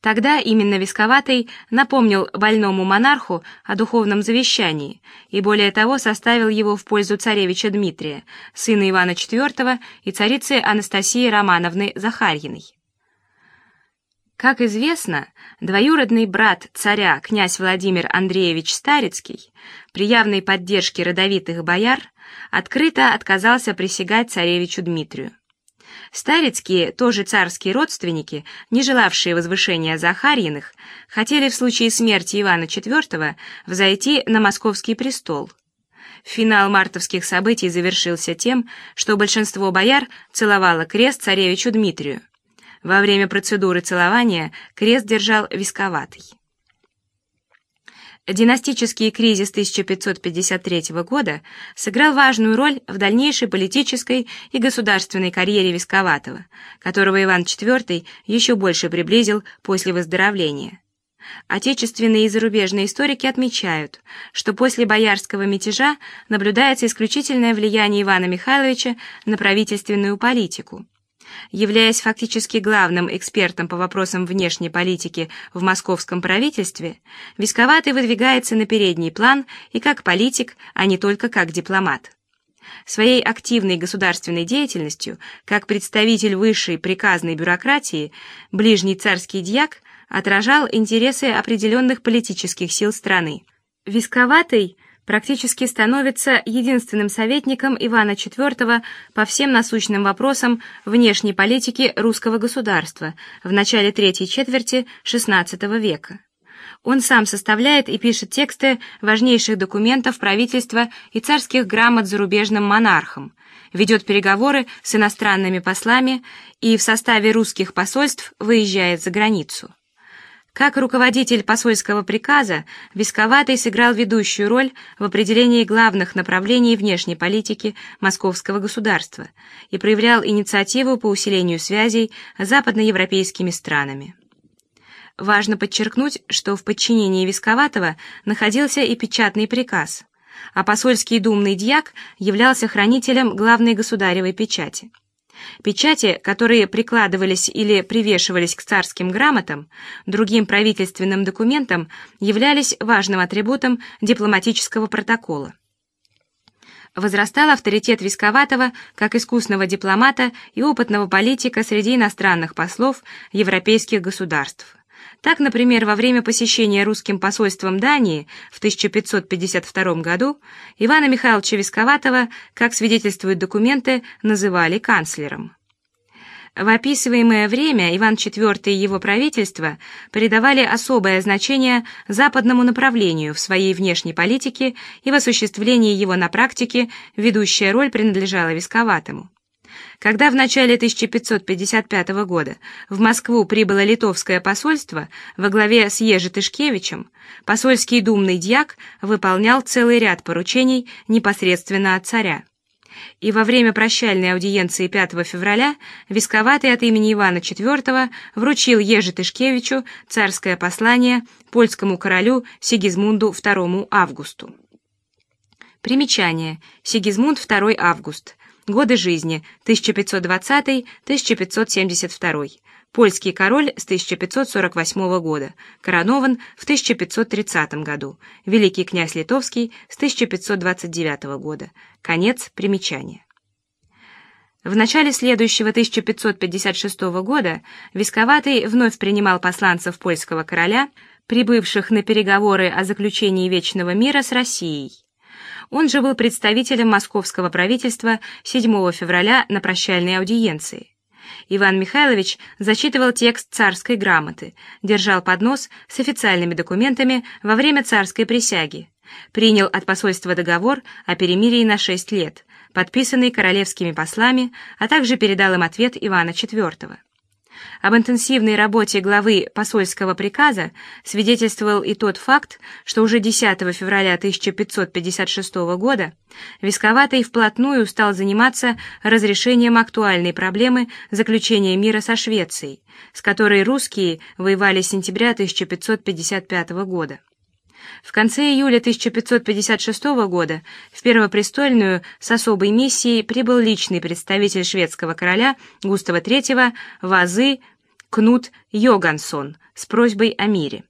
Тогда именно Висковатый напомнил больному монарху о духовном завещании и более того составил его в пользу царевича Дмитрия, сына Ивана IV и царицы Анастасии Романовны Захарьиной. Как известно, двоюродный брат царя, князь Владимир Андреевич Старицкий, при явной поддержке родовитых бояр, открыто отказался присягать царевичу Дмитрию. Старицкие, тоже царские родственники, не желавшие возвышения Захарьиных, хотели в случае смерти Ивана IV взойти на московский престол. Финал мартовских событий завершился тем, что большинство бояр целовало крест царевичу Дмитрию. Во время процедуры целования крест держал Висковатый. Династический кризис 1553 года сыграл важную роль в дальнейшей политической и государственной карьере Висковатого, которого Иван IV еще больше приблизил после выздоровления. Отечественные и зарубежные историки отмечают, что после боярского мятежа наблюдается исключительное влияние Ивана Михайловича на правительственную политику. Являясь фактически главным экспертом по вопросам внешней политики в московском правительстве, Висковатый выдвигается на передний план и как политик, а не только как дипломат. Своей активной государственной деятельностью, как представитель высшей приказной бюрократии, ближний царский дьяк отражал интересы определенных политических сил страны. Висковатый – практически становится единственным советником Ивана IV по всем насущным вопросам внешней политики русского государства в начале третьей четверти XVI века. Он сам составляет и пишет тексты важнейших документов правительства и царских грамот зарубежным монархам, ведет переговоры с иностранными послами и в составе русских посольств выезжает за границу. Как руководитель посольского приказа, Висковатый сыграл ведущую роль в определении главных направлений внешней политики московского государства и проявлял инициативу по усилению связей с западноевропейскими странами. Важно подчеркнуть, что в подчинении Висковатого находился и печатный приказ, а посольский думный дьяк являлся хранителем главной государевой печати. Печати, которые прикладывались или привешивались к царским грамотам, другим правительственным документам, являлись важным атрибутом дипломатического протокола. Возрастал авторитет Висковатого как искусного дипломата и опытного политика среди иностранных послов европейских государств. Так, например, во время посещения русским посольством Дании в 1552 году Ивана Михайловича Висковатого, как свидетельствуют документы, называли канцлером. В описываемое время Иван IV и его правительство придавали особое значение западному направлению в своей внешней политике и в осуществлении его на практике ведущая роль принадлежала Висковатому. Когда в начале 1555 года в Москву прибыло литовское посольство во главе с Ежи Тышкевичем, посольский думный дьяк выполнял целый ряд поручений непосредственно от царя. И во время прощальной аудиенции 5 февраля Висковатый от имени Ивана IV вручил Ежи Тышкевичу царское послание польскому королю Сигизмунду II Августу. Примечание. Сигизмунд II Август. Годы жизни 1520-1572. Польский король с 1548 года. Коронован в 1530 году. Великий князь Литовский с 1529 года. Конец примечания. В начале следующего 1556 года Висковатый вновь принимал посланцев польского короля, прибывших на переговоры о заключении вечного мира с Россией. Он же был представителем московского правительства 7 февраля на прощальной аудиенции. Иван Михайлович зачитывал текст царской грамоты, держал поднос с официальными документами во время царской присяги, принял от посольства договор о перемирии на шесть лет, подписанный королевскими послами, а также передал им ответ Ивана IV. Об интенсивной работе главы посольского приказа свидетельствовал и тот факт, что уже 10 февраля 1556 года Висковатый вплотную стал заниматься разрешением актуальной проблемы заключения мира со Швецией, с которой русские воевали с сентября 1555 года. В конце июля 1556 года в Первопрестольную с особой миссией прибыл личный представитель шведского короля Густава III Вазы Кнут Йогансон с просьбой о мире.